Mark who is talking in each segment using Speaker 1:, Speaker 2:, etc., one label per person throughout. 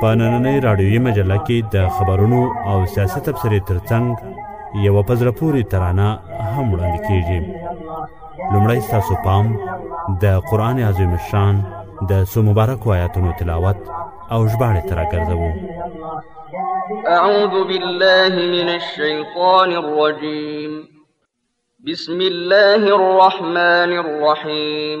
Speaker 1: په
Speaker 2: نننۍ راډیویي مجله کې د خبرونو او سیاسي تبصرې ترڅنګ یوه په زړه پورې ترانه هم وړاندې کیږي لومړی ستاسو پام د قرآن عظیم شان د څو مبارکو آیاتونو تلاوت او ژباړې ته راګرځوو
Speaker 3: أعوذ بالله من الشيطان الرجيم بسم الله الرحمن الرحيم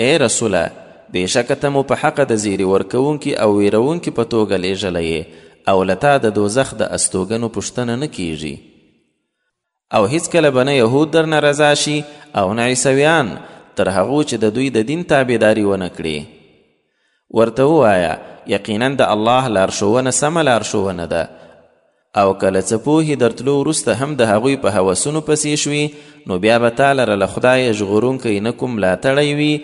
Speaker 4: اې رسوله! بېشکه ته مو په حقه د زیري ورکوونکي او ویرونکي په توګه لېږلی یې او له تا د دوزخ د استوګنو پوښتنه نه کېږي. او هیڅکله به نه یهود درنه رضا شي او نه عیسویان تر هغو چې د دوی د دین تابعداري ونه کړي. ورته ووایه، یقینا د الله لارښوونه سمه لارښوونه ده او که له څه پوهې در تلو وروسته هم د هغوی په هوسونو پسې شوې نو بیا به تا لره له خدایه ژغورونکی نه کوم ملاتړی وي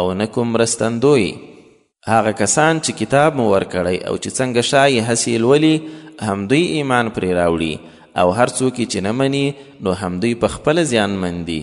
Speaker 4: او نه کوم مرستندوی هغه کسان چې کتاب مو ورکړی او چې څنګه ښایي هسې لولي همدوی ایمان پرې راوړي او هر څوک چې نه مني نو همدوی په خپله زیانمن دي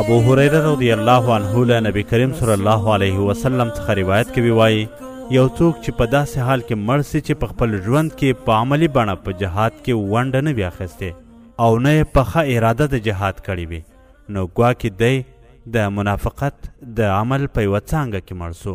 Speaker 1: ابو هريره رضی الله عنه له نبی کریم صلی الله علیه وسلم څخه روایت کوي وایي یو څوک چې په داسې حال کې مړ سي چې په خپل ژوند کې په عملی بڼه په جهاد کې ونډه نه وي اخیستې او نه یې پخه اراده د جهاد کړې وي نو ګواکې دی د منافقت د عمل په یوه څانګه کې مړ سو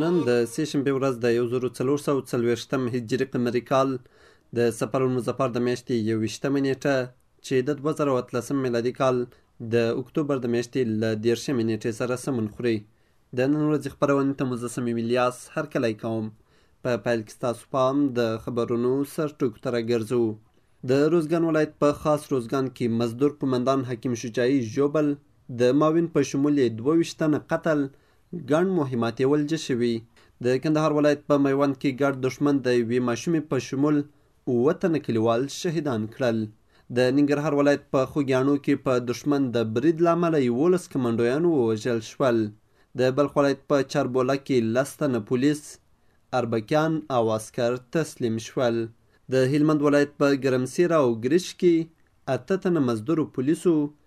Speaker 5: نن د سې شنبې ورځ د یو زرو څلور سوه څلوېښت هجري قمري کال د سفر المظفر د میاشتې یوویشتمه نېټه چې د دوه زره او اتلس میلادي کال د اکتوبر د میاشتې له دېرشمې نېټې سره سمون خوري د نن ورځې خپرونې ته مو زه صمیم الیاس هرکلی کوم په پیل کې ستاسو پام د خبرونو سرټکو ته راګرځو د روزګان ولایت په خاص روزګان کې مزدور قومندان حکیم شجاعي ژوبل د معاون په شمول یې دوه ویشت تنه قتل ګڼ مهمات یې ولجه شوي. د کندهار ولایت په میوند کې ګډ دښمن د یوې ماشومې په شمول اووه تنه کلیوال شهیدان کړل. د ننګرهار ولایت په خوګیاڼو کې په دښمن د برید له امله یوولس کمانډویان ووژل شول. د بلخ ولایت په چاربوله کې لس تنه پولیس، اربکیان او عسکر تسلیم شول. د هلمند ولایت په ګرمسیر او ګریش کې اته تنه مزدورو پولیسو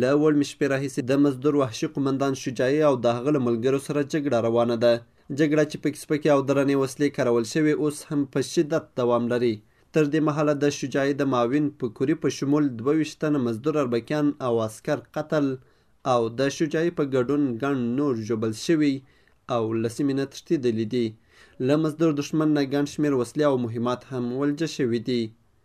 Speaker 5: له وړمې شپې راهیسې د مزدور وحشي قومندان شجاعي او د هغه له ملګرو سره جګړه روانه ده. جګړه چې پکې سپکې او درنې وسلې کارول شوې، اوس هم په شدت دوام لري. تر دې مهاله د شجاعي د معاون پکوري په شمول دوه ویشت تنه مزدور اربکیان او عسکر قتل او د شجاعي په ګډون ګڼ نور ژوبل شوي او له سیمې نه تښتېدلي دي. له مزدور دښمن نه ګڼ شمېر وسلې او مهمات هم ولجه شوي دي.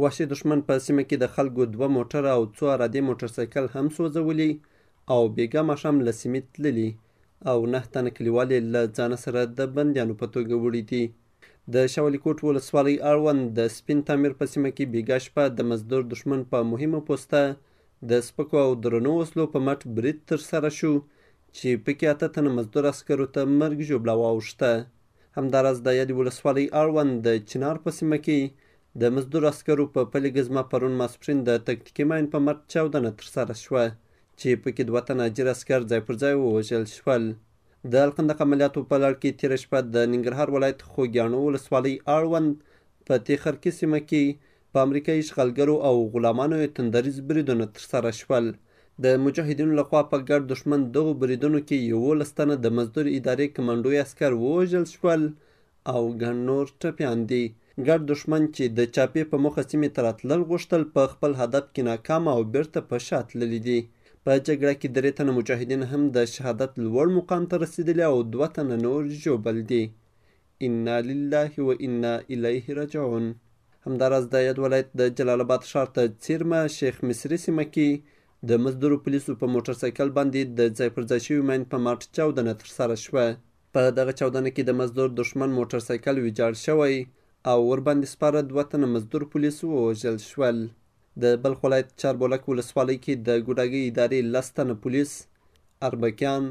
Speaker 5: وحشي دښمن په سیمه کې د خلکو دوه موټر او څو ارادې موټرسایکل هم سوځولي او بېګا ماښام له سیمې تللي او نه تنه کلیوال یې له ځانه سره د بندیانو په توګه وړي دي. د شاولیکوټ ولسوالۍ اړوند د سپین تعمیر په سیمه کې بېګا شپه د مزدور دښمن په مهمه پوسته د سپکو او درنو وسلو په مټ برید ترسره شو چې پکې اته تنه مزدور عسکرو ته مرګ ژوبله واوښته. همداراز د یادې ولسوالۍ اړوند د چنار په سیمه کې د مزدور عسکرو په پلي ګزمه پرون ماسپښین د تکتیکي ماین په مټ چاودنه ترسره شوه چې پکې دوه تنه اجیر عسکر ځای پر ځای ووژل شول. د الخندق عملیاتو په لړ کې تېره شپه د ننګرهار ولایت خوږیاڼو ولسوالۍ اړوند په تیخرکي سیمه کې په امریکایي اشغالګرو او غلامانو یې تندریز بریدونه ترسره شول. د مجاهدینو لخوا په ګډ دښمن دغو بریدونو کې یوولس تنه د مزدور ادارې کمانډوي عسکر ووژل شول او ګڼ نور ټپیان دي. ګډ دښمن چې د چاپې په موخه سیمې ته راتلل غوښتل په خپل هدف کې ناکام او بیرته په شا تللي دي. په جګړه کې درې تنه مجاهدین هم د شهادت لوړ مقام ته رسیدلي او دوه تنه نور ژوبل دي. انا لله و انا الیه رجعون. همداراز د یاد ولایت د جلال اباد ښار ته څیرمه شیخ مصري سیمه کې د مزدورو پولیسو په موټرسایکل باندې د ځای پر ځای شوي ماین په مارټ چاودنه ترسره شوه. په دغه چاودنه کې د مزدور دښمن موټر سایکل ویجاړ شوی او ورباندې سپاره دوه تنه مزدور پولیس ووژل شول. د بلخ ولایت چاربولک ولسوالۍ کې د ګوډاګۍ ادارې لس تنه پولیس، اربکیان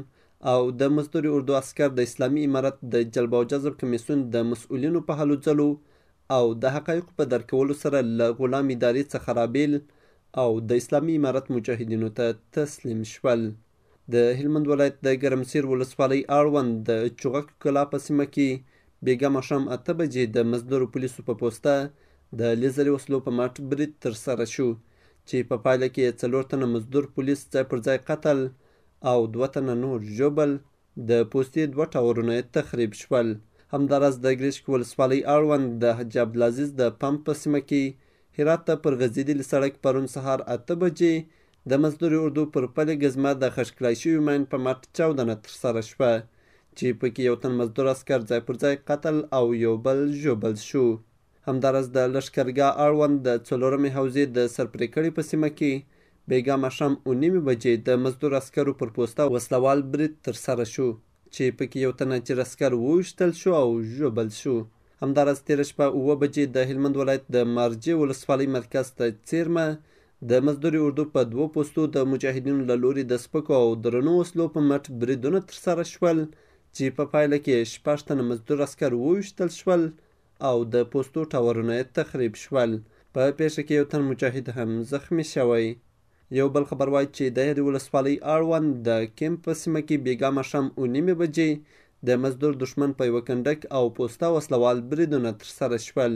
Speaker 5: او د مزدوري اردو عسکر د اسلامي امارت د جلب او جذب کمیسیون د مسؤلینو په هلو ځلو او د حقایقو په درک کولو سره له غلام ادارې څخه رابېل او د اسلامي امارت مجاهدینو ته تسلیم شول. د هلمند ولایت د ګرمسیر ولسوالۍ اړوند د چوغک کلا په سیمه کې بیګا ماښام اته بجې د مزدورو پولیسو په پوسته د لیزري وسلو په مټ برید ترسره شو چې په پایله کې څلور تنه مزدور پولیس ځای پر ځای قتل او دوه تنه نور ژوبل د پوستې دوه ټاورونه یې تخریب شول همداراز د ګریشک ولسوالۍ اړوند د حاجي عبدالعزیز د پمپ په سیمه کې هرات ته پر غځېدلي سړک پرون سهار اته بجې د مزدوري اردو پر پلې ګزمه د خښ کړای شوي ماین په مټ چاودنه ترسره شوه چې په کې یو تن مزدور عسکر ځای پر ځای قتل او یو بل ژوبل شو. همداراز د لښکرګاه اړوند د څلورمې حوزې د سرپرېکړې په سیمه کې بېګا ماښام اوه نیمې بجې د مزدور عسکرو پر پوسته وسله وال برید ترسره شو. چې پکې یو تن اجیر عسکر وویشتل شو او ژوبل شو. همداراز تېره شپه اووه بجې د هلمند ولایت د مارجې ولسوالۍ مرکز ته څېرمه د مزدوري اردو په دوو پوستو د مجاهدینو له لوري د سپکو او درنو وسلو په مټ بریدونه ترسره شول چې په پایله کې شپږ تنه مزدور عسکر وویشتل شول او د پوستو ټاورونه یې تخریب شول. په پېښه کې یو تن مجاهد هم زخمي شوی. یو بل خبر وایي چې د هرې ولسوالۍ اړوند د کیمپ په سیمه کې بیګا ماښام او نیمې بجې د مزدور دښمن په یوه کنډک او پوسته وسلوال بریدونه ترسره شول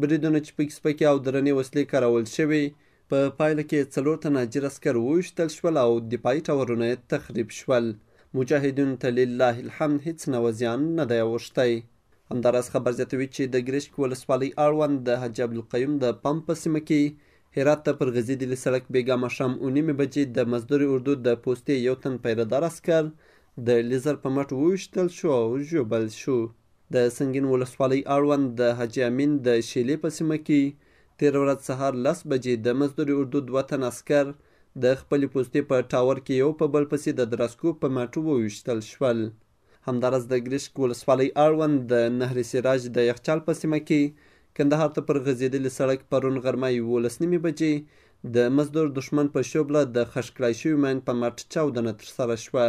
Speaker 5: بریدونه چې پکې سپکې او درنې وسلې کارول شوې په پایله کې څلور تنه اجیر عسکر وویشتل شول او دفاعي ټاورونه یې تخریب شول مجاهدینو ته لله الحمد هیڅ نوه زیان نه دی اوښتی همداراز خبر زیاتوي چې د ګرشک ولسوالۍ اړوند د حاجي عبدالقیوم د پمپ په سیمه کې هرات ته پر غزي دلي سړک بېګا ماښام اوه نیمې بجې د مزدورې اردو د پوستې یو تن پیره دار عسکر د لیزر په مټ وویشتل شو او ژوبل شو. د سنګین ولسوالۍ اړوند د حاجي امین د شېلې په سیمه کې تېره ورځ سهار لس بجې د مزدورې اردو دوه تنه عسکر د خپلې پوستې په ټاور کې یو په بل پسې د دراسکو په مټ وویشتل شول. همداراز د ګرشک ولسوالۍ اړوند د نهر سراج د یخچال په سیمه کې کندهار ته پر غځېدلي سړک پرون غرمه یوولس نیمې بجې د مزدور دښمن په شوبله د خښ کړای شوي ماین په مټ چاودنه ترسره شوه.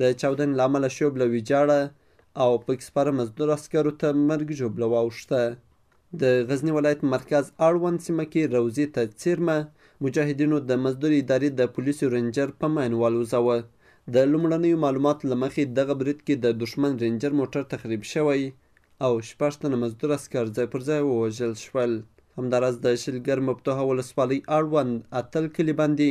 Speaker 5: د چاودنې له امله شوبله ویجاړه او پکې سپاره مزدور عسکرو ته مرګ ژوبله واوښته. د غزني ولایت مرکز اړوند سیمه کې روزي ته څیرمه مجاهدینو د مزدور ادارې د پولیسو رینجر په ماین والوزاوه د لومړنیو معلوماتو له مخې دغه برید کې د دښمن رینجر موټر تخریب شوی او شپږ تنه مزدور عسکر ځای پر ځای ووژل شول همداراز د شلګر مفتوحه ولسوالۍ اړوند اتل کلي باندې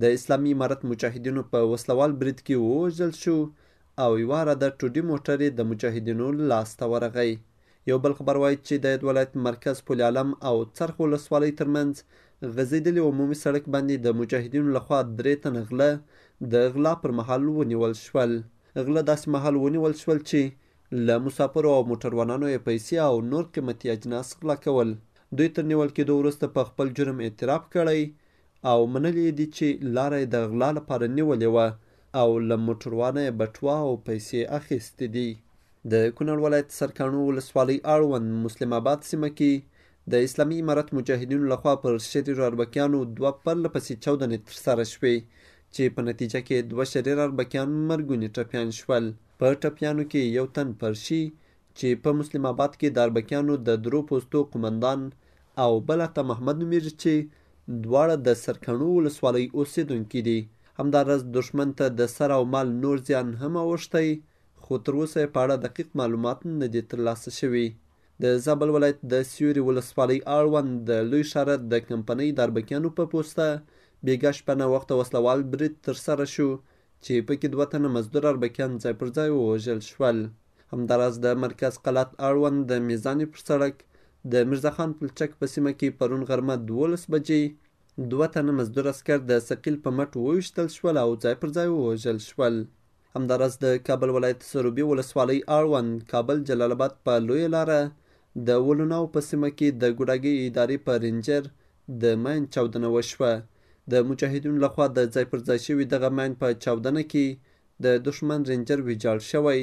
Speaker 5: د اسلامي امارت مجاهدینو په وسلوال برید کې ووژل شو او یوه عراده ټوډي موټر یې د مجاهدینو لاس ته ورغی. یو بل خبر وایي چې د یاد ولایت مرکز پل علم او څرخ ولسوالۍ ترمنځ غځېدلي عمومي سړک باندې د مجاهدینو لخوا درې تنه غله د غلا پر مهال ونیول شول. غله داسې مهال ونیول شول چې له مسافرو او موټروانانو یې پیسې او نور قیمتي اجناس غلا کول. دوی تر نیول کېدو وروسته په خپل جرم اعتراف کړی او منلې یې دي چې لاره یې د غلا لپاره نیولې وه او له موټروانه یې بټوا او پیسې اخیستې دي. د کونړ ولایت سرکاڼو ولسوالۍ اړوند مسلم اباد سیمه کې د اسلامي امارت مجاهدینو لخوا پر شریر اربکیانو دوه پرله پسې چاودنې ترسره شوې چې په نتیجه کې دوه شریر اربکیان مرګوني ټپیان شول. په ټپیانو کې یو تن پرشي چې په مسلم اباد کې داربکیانو د درو پوستو قومندان او بل عطا محمد نومیږي چې دواړه د سرکڼو ولسوالۍ اوسیدونکي دي همدا رز دښمن ته د سر او مال نور زیان هم اوښتی خو تر اوسه یې په اړه دقیق معلومات نه دي تر لاسه شوي د زابل ولایت د سیوري ولسوالۍ اړوند د لوی ښاره د کمپنۍ داربکیانو په پوسته بیګا شپه ناوخته وسله وال برید ترسره شو چې پکې دوه تنه مزدور اربکیان ځای پر ځای ووژل شول همداراز د مرکز قلات اړوند د میزانې پر سړک د میرزاخان پلچک په سیمه کې پرون غرمه دولس بجې دوه تنه مزدور عسکر د ثقیل په مټ وویشتل شول او ځای پر ځای ووژل شول. همداراز د کابل ولایت سروبي ولسوالۍ اړوند کابل جلال آباد په لویه لاره د ولوناو په سیمه کې د ګوډاګۍ ادارې په رینجر د ماین چاودنه وشوه د مجاهدینو لخوا د ځای پر ځای شوي دغه ماین په چاودنه کې د دښمن رینجر ویجاړ شوی،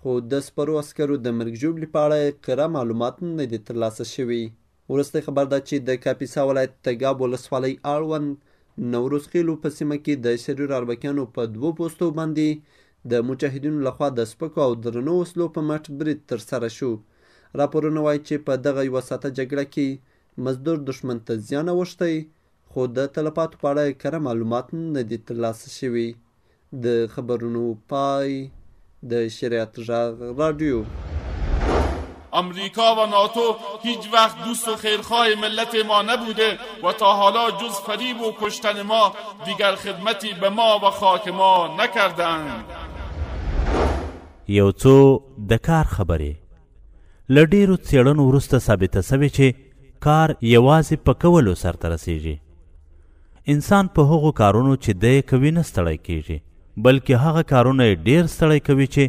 Speaker 5: خو د سپرو عسکرو د مرګ ژوبلې په اړه کره معلومات نه دي ترلاسه شوي. وروستی خبر دا چې د کاپیسا ولایت تګاب ولسوالۍ اړوند نوروز خېلو په سیمه کې د شریر اربکیانو په دوو پوستو باندې د مجاهدینو له خوا د سپکو او درنو وسلو په مټ برید ترسره شو. راپورونه وايي چې په دغه یوه ساعته جګړه کې مزدور دښمن ته زیان اوښتی، خو د تلفاتو په اړه کره معلومات نه دي ترلاسه شوي. د خبرونو پای د شریعت غږ رادیو.
Speaker 6: امریکا و ناتو هیچ وقت دوست و خیرخواه ملت ما نبوده و تا حالا جز فریب و کشتن ما دیگر خدمتی به ما و خاک ما نکردند.
Speaker 1: یو څو د کار خبرې. له ډېرو څېړنو وروسته ثابته سوې چې کار یوازې په کولو سرته رسېږي. انسان په هغو کارونو چې دی یې کوي نه ستړی کېږي، بلکې هغه کارونه یې ډېر ستړی کوي چې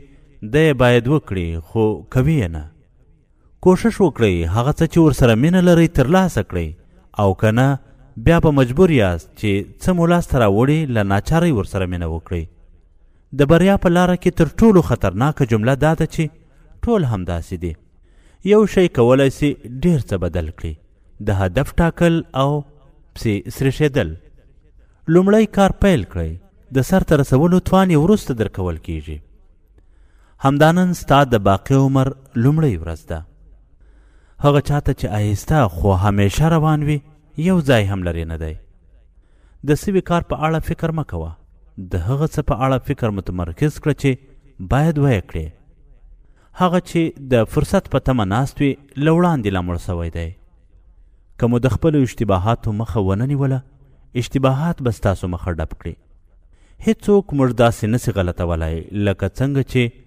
Speaker 1: دی یې باید وکړي خو کوي یې نه. کوښښ وکړئ هغه څه چې ورسره مینه لرئ ترلاسه کړئ او که نه بیا به مجبور یاست چې څه مو لاسته راوړي له ناچارۍ ورسره مینه وکړئ. د بریا په لاره کې تر ټولو خطرناکه جمله دا ده چې ټول همداسې دي یو شی کولای سي ډیر څه بدل کړي د هدف ټاکل او پسې سرېښېدل لومړی کار پیل کړئ د سر ته رسولو توان یې وروسته درکول کیږي همدا نن ستا د باقي عمر لومړۍ ورځ ده هغه چاته چې آهسته خو همیشه روان وي یو ځای هم لرې نه دی د سوي کار په اړه فکر مه کوه، د هغه څه په اړه فکر متمرکز کړه چي باید ویې کړې. هغه چي د فرصت په تمه ناست وي، له وړاندي لا مړ سوی دی. که مو د خپلو اشتباهاتو مخه ونه نیوله، اشتباهات به ستاسو مخه ډب کړي. هیڅوک موږ داسي نه سي غلطولای لکه څنګه
Speaker 7: چي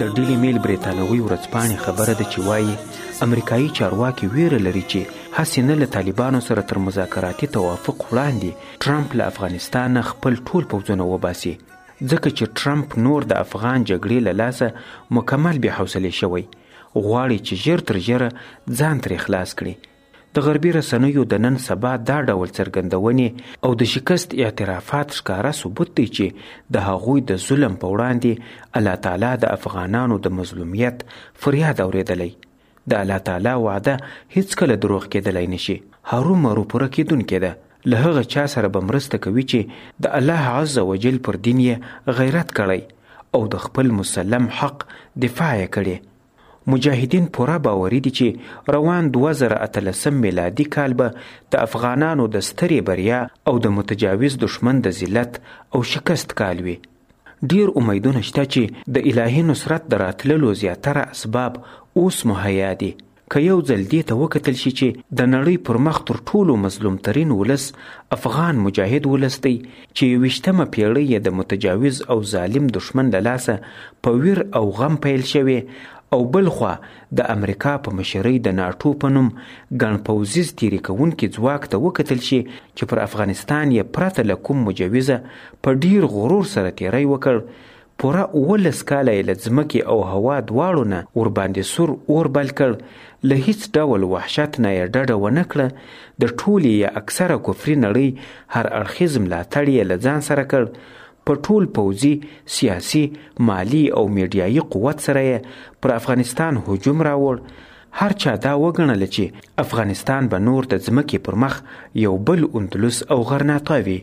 Speaker 7: د
Speaker 8: ډیلي میل بریتانوي ورځپاڼې خبره ده چې وایي امریکایي چارواکي ویره لري چې هسې نه له طالبانو سره تر مذاکراتي توافق وړاندې ټرمپ له افغانستانه خپل ټول پوځونه وباسي ځکه چې ټرمپ نور د افغان جګړې له لاسه مکمل بې حوصلې شوی غواړي چې ژر تر ژره ځان ترې خلاص کړي د غربي رسنیو د نن سبا دا ډول څرګندونې او د شکست اعترافات ښکاره ثبوت دی چې د هغوی د ظلم په وړاندې الله تعالی د افغانانو د مظلومیت فریاد اورېدلی. د الله تعالی وعده هیڅکله دروغ کېدلی نشي، هرو مرو پوره کېدونکې ده. له هغه چا سره به مرسته کوي چې د الله عز وجل پر دین یې غیرت کړی او د خپل مسلم حق دفاع یې کړې. مجاهدین پوره باوري دي چې روان 2018 میلادي کال به د افغانانو د سترې بریا او د متجاوز دښمن د ذلت او شکست کال وي. ډیر امیدونه شته چې د الهي نصرت د راتللو زیاتره اسباب اوس مهیا دي. که یو ځل دې ته وکتل شي چې د نړۍ پر مخ تر ټولو مظلوم ترین ولس افغان مجاهد ولس دی، چې یوویشتمه پیړۍ یې د متجاوز او ظالم دښمن له لاسه په ویر او غم پیل شوې او بل خوا د امریکا په مشرۍ د ناټو په نوم ګڼ پوځیز تیری کوونکي ځواک ته وکتل شي چې پر افغانستان یې پرته له کوم مجوزه په ډیر غرور سره تیری وکړ پوره اوولس کاله یې له ځمکې او هوا دواړو نه ورباندې سور اور بل کړ، له هیڅ ډول وحشت نه یې ډډه ونه کړه، د ټولې یا اکثره کفري نړۍ هر اړخیز ملاتړ یې له ځان سره کړ، په ټول پوځي، سیاسي، مالي او میډیایي قوت سره یې پر افغانستان هجوم راوړ، هر چا دا وګڼله چې افغانستان به نور د ځمکې پر مخ یو بل اندلس او غرناطه وي.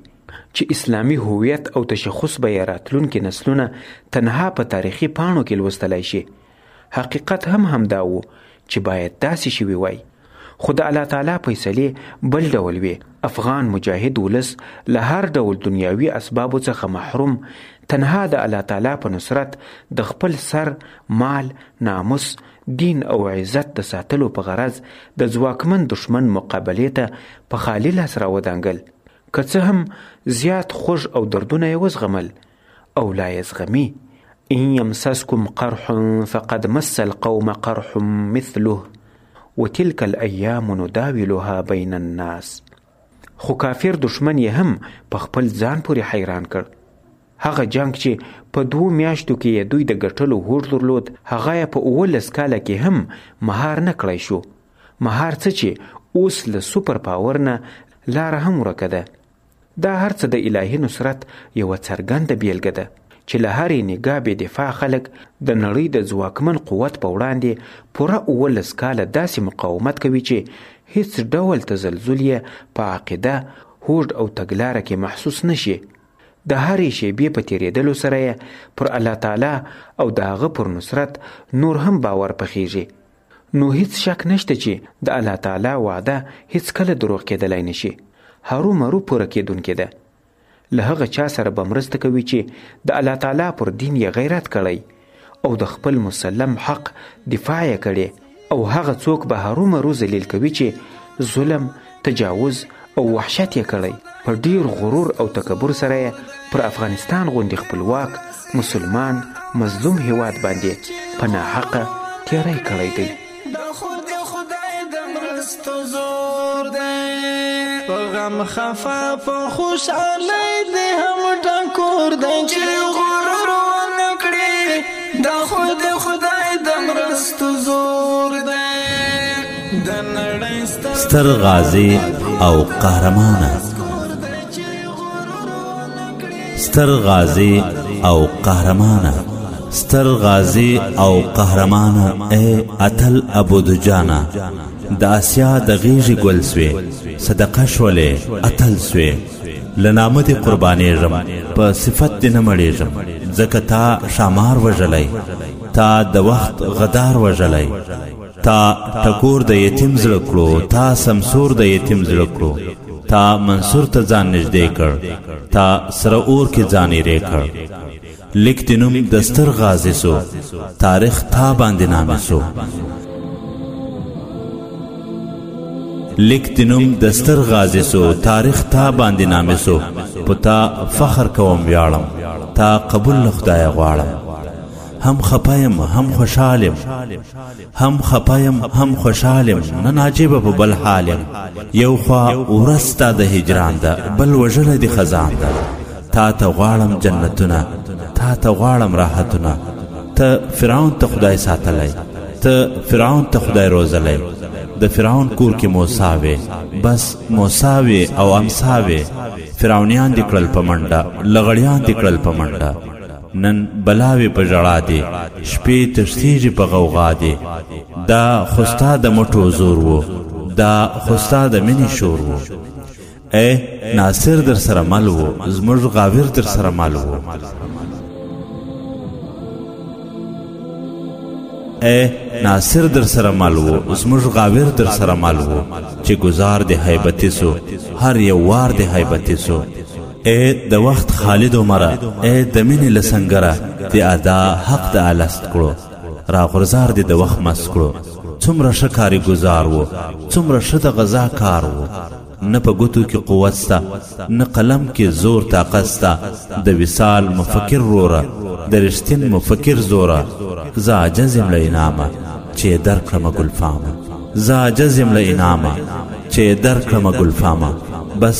Speaker 8: چې اسلامي هویت او تشخص به یې راتلونکي نسلونه تنها په تاریخي پاڼو کې لوستلای شي حقیقت هم همدا و چې باید داسې شوي وای خو د الله تعالی فیصلې بل ډول وي افغان مجاهد ولس له هر ډول دنیاوي اسبابو څخه محروم تنها د الله تعالی په نصرت د خپل سر مال ناموس دین او عزت د ساتلو په غرض د ځواکمن دشمن مقابلې ته په خالي لاس راودانګل که څه هم زیات خوږ او دردونه یې وزغمل او لا یې زغمي ان یمسسکم قرح فقد مس القوم قرح مثله وتلك الايام نداولها بین الناس خو کافر دشمن یې هم په خپل ځان پورې حیران کړ هغه جنگ چې په دوو میاشتو کې یې دوی د ګټلو هوډ درلود هغه یې په اوولس کاله کې هم مهار نه کړای شو مهار څه چې اوس له سوپر پاور نه لاره هم ورکه ده دا هر څه د الهي نصرت یوه څرګنده بیلګه ده چې له هرې نګاه بې دفاع خلک د نړۍ د ځواکمن قوت په وړاندې پوره اوولس کاله داسې مقاومت کوي چې هیڅ ډول تزلزل یې په عقیده هوډ او تګلاره کې محسوس نشي د هرې شیبې په تیریدلو سره یې پر الله تعالی او د هغه پر نصرت نور هم باور پخیږي نو هیڅ شک نشته چې د الله تعالی وعده هیڅ کله دروغ کېدلای نشي هرو مرو پوره کېدونکې ده له هغه چا سره به مرسته کوي چې د الله تعالی پر دین یې غیرت کړی او د خپل مسلم حق دفاع یې کړې او هغه څوک به هرو مرو ذلیل کوي چې ظلم تجاوز او وحشت یې کړی، په ډېر غرور او تکبر سره یې پر افغانستان غوندې خپلواک، مسلمان، مظلوم هېواد باندې په ناحقه تېری کړی دی.
Speaker 9: په غم خفا په خوشحالۍ دې هم ټکور دی چې غرور دا خود خدای د مرستو زور دی د نړۍ
Speaker 1: ستر غازی او قهرمان ستر غازی او قهرمان ستر غازی او قهرمان اے اتل ابو دجانا د اسیا د غیږي ګل سوې صدقه شولې اتل سوې لنامه دې قربانېږم په صفت دې نه مړېږم ځکه تا ښامار وژلی تا د وخت غدار وژلی تا ټکور د یتیم زړه کړو تا سمسور د یتیم زړه کړو تا منصور ته ځان نږدې کړ تا سره اور کې ځان یې کړ لیک د نوم د ستر غازي سو تاریخ تا باندې نامې سو لیک د نوم د ستر غازي سو تاریخ تا باندې نامې سو پتا فخر کوم ویاړم تا قبول خدای غواړم هم خپایم هم خوشالم هم خپه یم هم خوشحال یم نه ناجیبه په بل حال یم یو خوا ورځ ستا د هجران ده بل وژنه دې خزان ده تا ته غواړم جنتونه تا ته غواړم راحتونه ته فرعون ته خدای ساتلی ته فرعون ته خدای روزلی د فرعون کور کې موسی وې بس موسی وې او امسا وې فرعونیان دې کړل په منډه لغړیان دې کړل په منډه نن بلاوې په ژړا دې شپې تښتېږي په غوغا دې دا خو ستا د مټو زور و دا خو ستا د مینې شور و ای ناصر در سره مل و زموږ غاویر در سره مل و ای ناصر در سره مل و زموږ غاویر در سره مل و چې گزار دې هیبتې سو هر یو وار دې هیبتې سو اے د وخت خالد عمره اے د مینې له سنګره د ادا حق د الست کړو را غرزار دې د وخت مس کړو څومره ښه کاري گزار وو څومره ښه د غذا کار وو نه په ګوتو کې قوت سته نه قلم کې زور طاقت سته د وصال مفکر روره د رښتین مفکر زوره زه عاجز یم له انعامه چې درکړمه ګلفامه زه عاجز یم له انعامه چې درکړمه ګلفامه بس